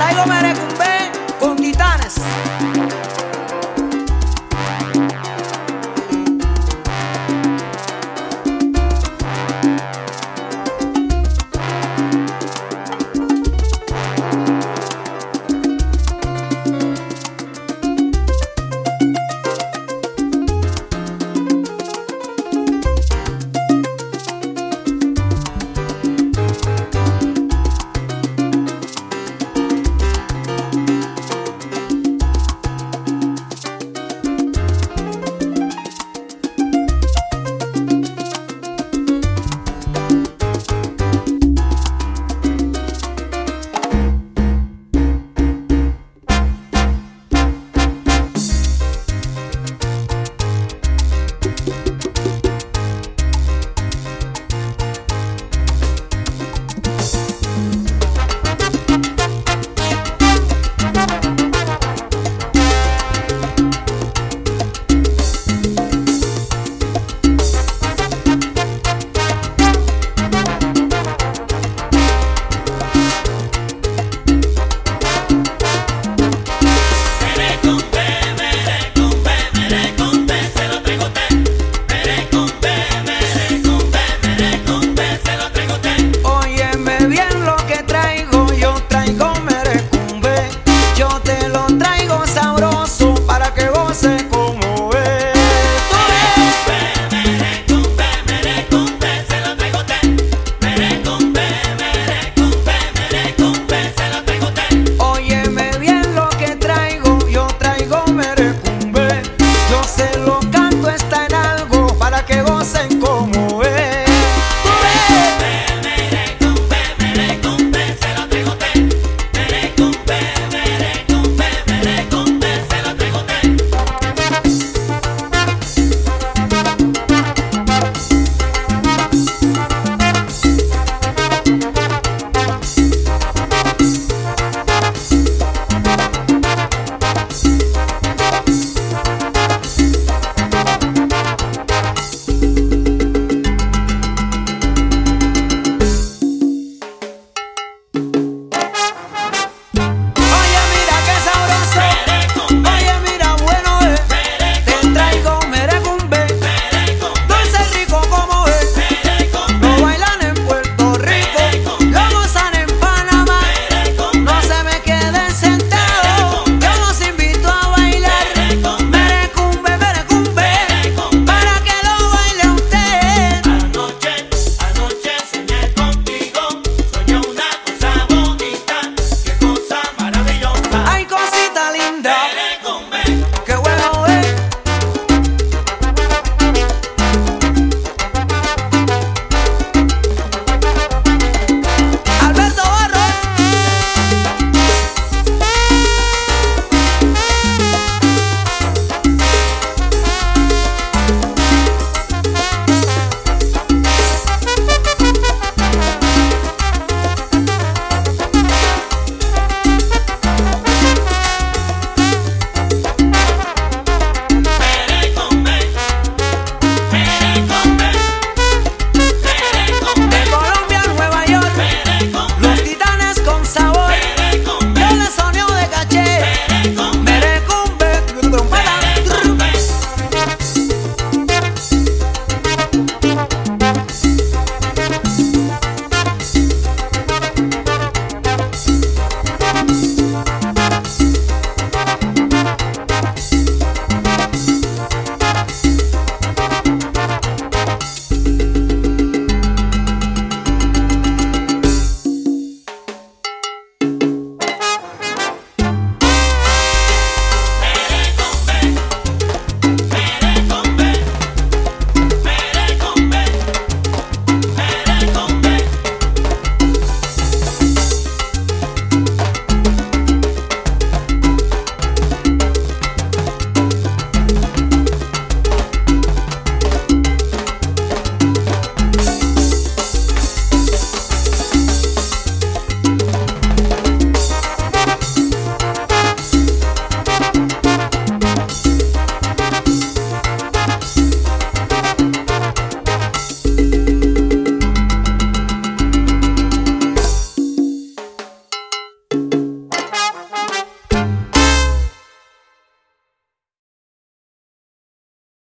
traigo más.